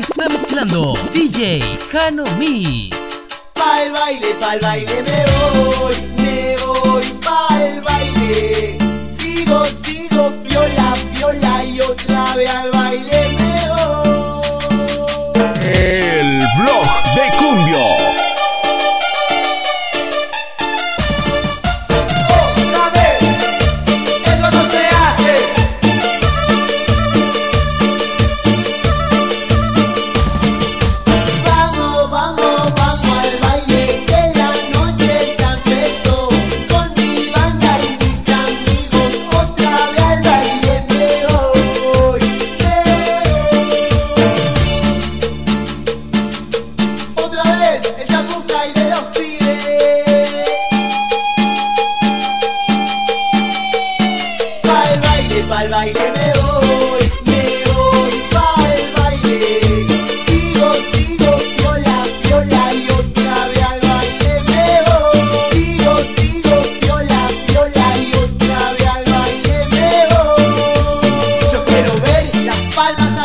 está mezclando DJ Jano Mix. Pa'l baile, pa' pa'l baile me voy, me voy pa pa'l baile. Sigo, sigo, piola, piola y otra vez al baile.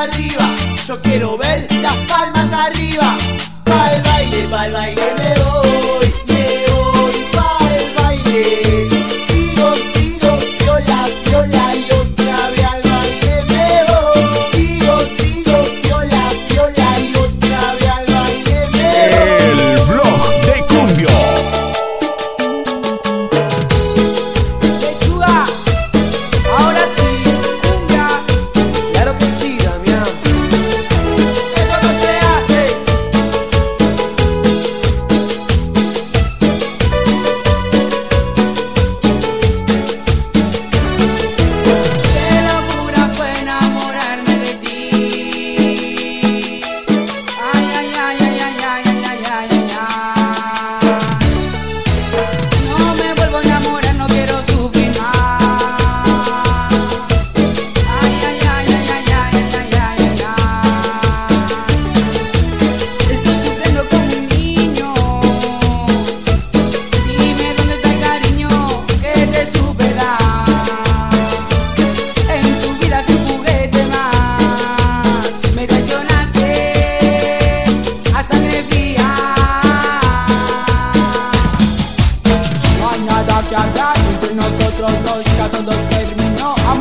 arriba. Yo quiero ver las palmas arriba. Pa'l baile, pa'l baile,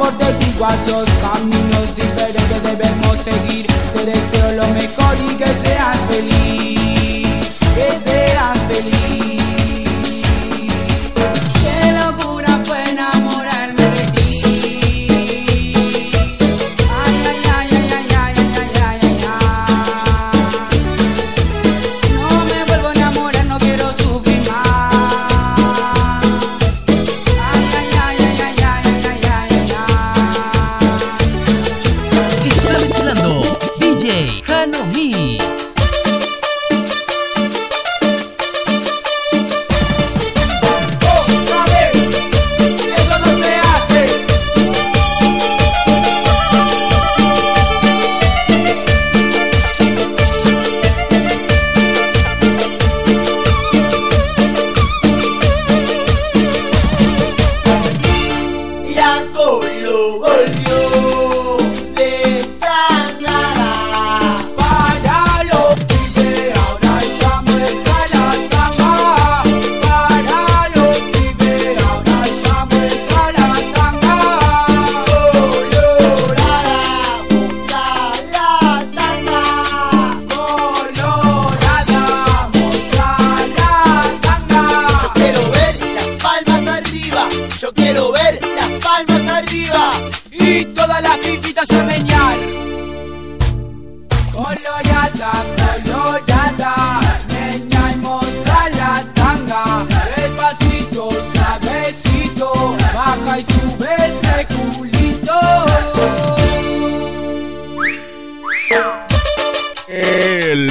Como te digo, otros caminos diferentes debemos seguir. Te deseo lo mejor y que seas feliz. Que seas